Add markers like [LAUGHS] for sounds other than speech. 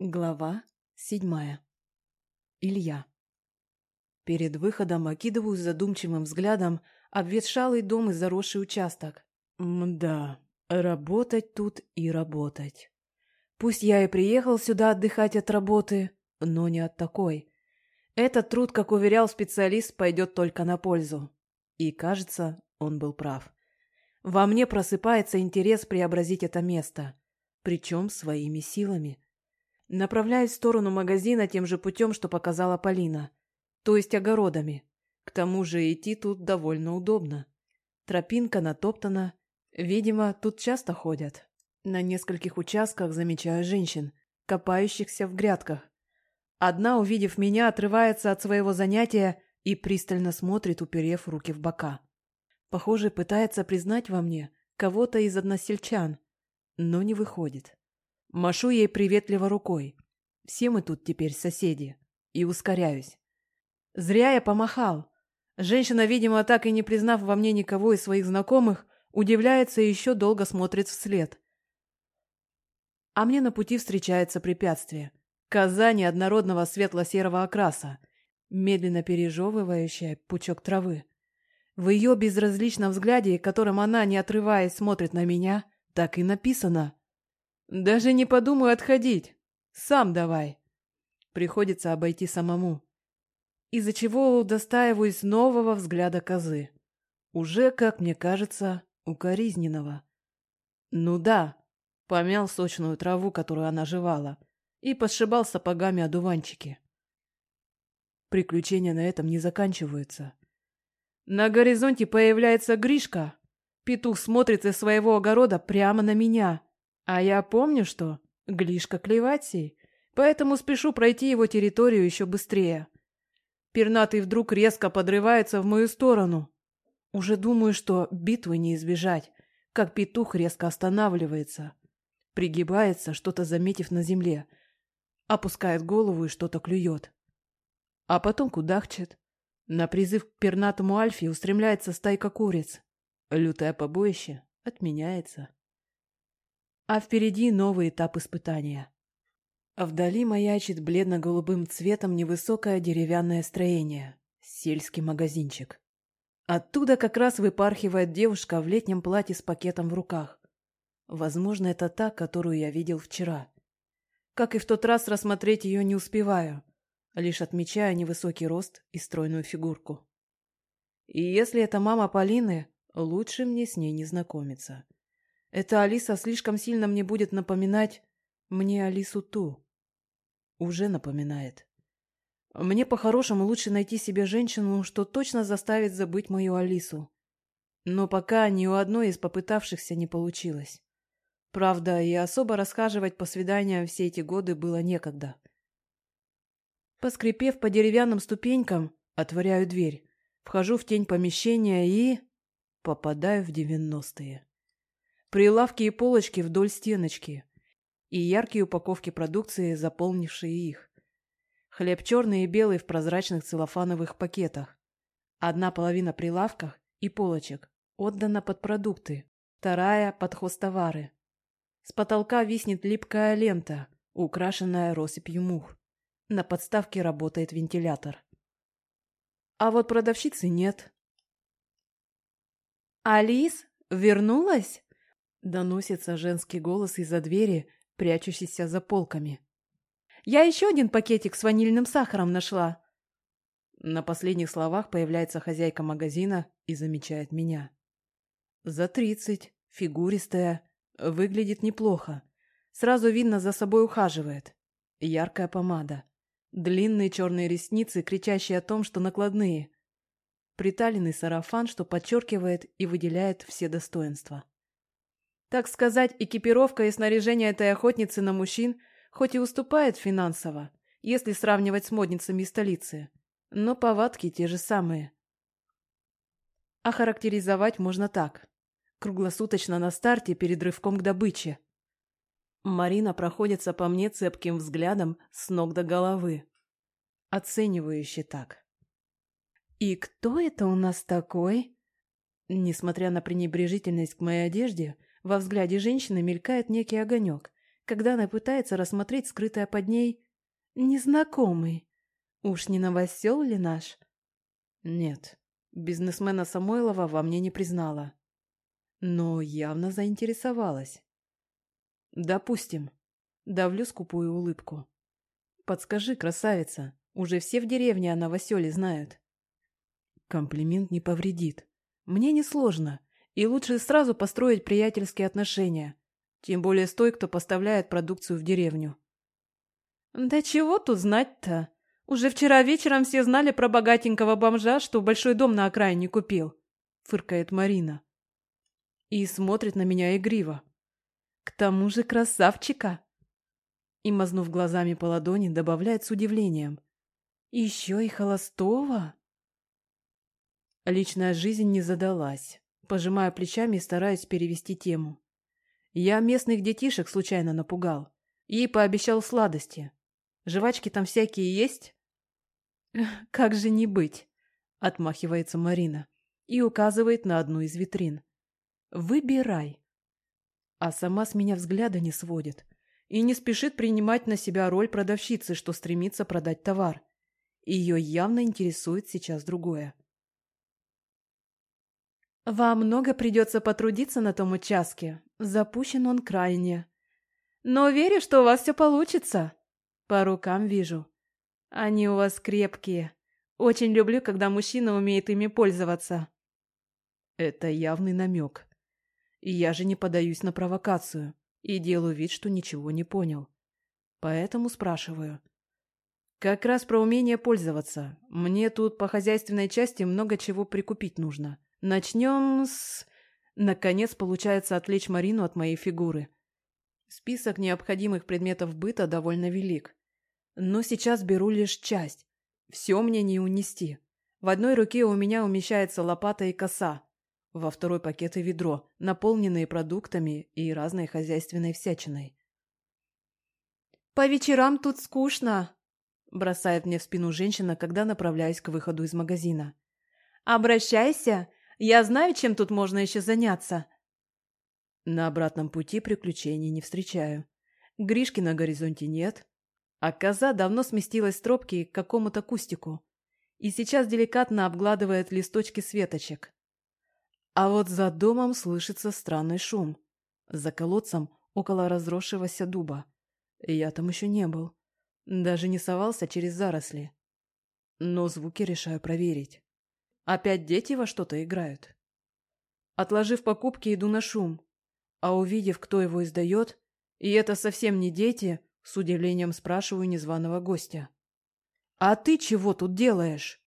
Глава седьмая. Илья. Перед выходом окидываю задумчивым взглядом обветшалый дом и заросший участок. Мда, работать тут и работать. Пусть я и приехал сюда отдыхать от работы, но не от такой. Этот труд, как уверял специалист, пойдет только на пользу. И, кажется, он был прав. Во мне просыпается интерес преобразить это место, причем своими силами. Направляюсь в сторону магазина тем же путем, что показала Полина. То есть огородами. К тому же идти тут довольно удобно. Тропинка натоптана. Видимо, тут часто ходят. На нескольких участках замечаю женщин, копающихся в грядках. Одна, увидев меня, отрывается от своего занятия и пристально смотрит, уперев руки в бока. Похоже, пытается признать во мне кого-то из односельчан, но не выходит. Машу ей приветливо рукой. Все мы тут теперь соседи. И ускоряюсь. Зря я помахал. Женщина, видимо, так и не признав во мне никого из своих знакомых, удивляется и еще долго смотрит вслед. А мне на пути встречается препятствие. Коза неоднородного светло-серого окраса, медленно пережевывающая пучок травы. В ее безразличном взгляде, которым она, не отрываясь, смотрит на меня, так и написано даже не подумаю отходить. Сам давай. Приходится обойти самому. Из-за чего удостаиваюсь нового взгляда козы. Уже, как мне кажется, укоризненного. Ну да, помял сочную траву, которую она жевала, и посшибал сапогами одуванчики. Приключения на этом не заканчиваются. На горизонте появляется Гришка. Петух смотрит из своего огорода прямо на меня. А я помню, что Глишка Клеватий, поэтому спешу пройти его территорию еще быстрее. Пернатый вдруг резко подрывается в мою сторону. Уже думаю, что битвы не избежать, как петух резко останавливается. Пригибается, что-то заметив на земле. Опускает голову и что-то клюет. А потом кудахчет. На призыв к пернатому Альфе устремляется стайка куриц. Лютое побоище отменяется. А впереди новый этап испытания. Вдали маячит бледно-голубым цветом невысокое деревянное строение. Сельский магазинчик. Оттуда как раз выпархивает девушка в летнем платье с пакетом в руках. Возможно, это та, которую я видел вчера. Как и в тот раз, рассмотреть ее не успеваю, лишь отмечая невысокий рост и стройную фигурку. И если это мама Полины, лучше мне с ней не знакомиться. Эта Алиса слишком сильно мне будет напоминать мне Алису ту. Уже напоминает. Мне по-хорошему лучше найти себе женщину, что точно заставит забыть мою Алису. Но пока ни у одной из попытавшихся не получилось. Правда, и особо расхаживать по свиданиям все эти годы было некогда. Поскрипев по деревянным ступенькам, отворяю дверь, вхожу в тень помещения и... попадаю в девяностые прилавки и полочки вдоль стеночки и яркие упаковки продукции, заполнившие их. Хлеб черный и белый в прозрачных целлофановых пакетах. Одна половина прилавках и полочек отдана под продукты, вторая – под хостовары. С потолка виснет липкая лента, украшенная россыпью мух. На подставке работает вентилятор. А вот продавщицы нет. «Алис, вернулась?» Доносится женский голос из-за двери, прячущийся за полками. «Я еще один пакетик с ванильным сахаром нашла!» На последних словах появляется хозяйка магазина и замечает меня. За тридцать, фигуристая, выглядит неплохо. Сразу видно, за собой ухаживает. Яркая помада. Длинные черные ресницы, кричащие о том, что накладные. Приталенный сарафан, что подчеркивает и выделяет все достоинства. Так сказать, экипировка и снаряжение этой охотницы на мужчин хоть и уступает финансово, если сравнивать с модницами столицы, но повадки те же самые. Охарактеризовать можно так. Круглосуточно на старте перед рывком к добыче. Марина проходится по мне цепким взглядом с ног до головы. Оценивающе так. «И кто это у нас такой?» Несмотря на пренебрежительность к моей одежде, во взгляде женщины мелькает некий огонек, когда она пытается рассмотреть скрытое под ней незнакомый. Уж не новосел ли наш? Нет, бизнесмена Самойлова во мне не признала. Но явно заинтересовалась. Допустим. Давлю скупую улыбку. Подскажи, красавица, уже все в деревне о новоселе знают. Комплимент не повредит. Мне несложно, и лучше сразу построить приятельские отношения. Тем более с той, кто поставляет продукцию в деревню. Да чего тут знать-то? Уже вчера вечером все знали про богатенького бомжа, что большой дом на окраине купил. Фыркает Марина. И смотрит на меня игриво. К тому же красавчика. И, мазнув глазами по ладони, добавляет с удивлением. Еще и холостого? Личная жизнь не задалась. Пожимаю плечами и стараюсь перевести тему. Я местных детишек случайно напугал. И пообещал сладости. Жвачки там всякие есть? [LAUGHS] Как же не быть? Отмахивается Марина и указывает на одну из витрин. Выбирай. А сама с меня взгляда не сводит и не спешит принимать на себя роль продавщицы, что стремится продать товар. Ее явно интересует сейчас другое. «Вам много придется потрудиться на том участке. Запущен он крайне. Но верю, что у вас все получится. По рукам вижу. Они у вас крепкие. Очень люблю, когда мужчина умеет ими пользоваться». Это явный намек. И я же не подаюсь на провокацию и делаю вид, что ничего не понял. Поэтому спрашиваю. Как раз про умение пользоваться. Мне тут по хозяйственной части много чего прикупить нужно. Начнем с... Наконец получается отвлечь Марину от моей фигуры. Список необходимых предметов быта довольно велик. Но сейчас беру лишь часть. Все мне не унести. В одной руке у меня умещается лопата и коса. Во второй пакет и ведро, наполненные продуктами и разной хозяйственной всячиной. «По вечерам тут скучно», – бросает мне в спину женщина, когда направляюсь к выходу из магазина. «Обращайся, я знаю, чем тут можно еще заняться. На обратном пути приключений не встречаю. Гришки на горизонте нет, а коза давно сместилась с тропки к какому-то кустику и сейчас деликатно обгладывает листочки светочек. А вот за домом слышится странный шум. За колодцем около разросшегося дуба. Я там еще не был. Даже не совался через заросли. Но звуки решаю проверить. Опять дети во что-то играют. Отложив покупки, иду на шум. А увидев, кто его издает, и это совсем не дети, с удивлением спрашиваю незваного гостя. «А ты чего тут делаешь?»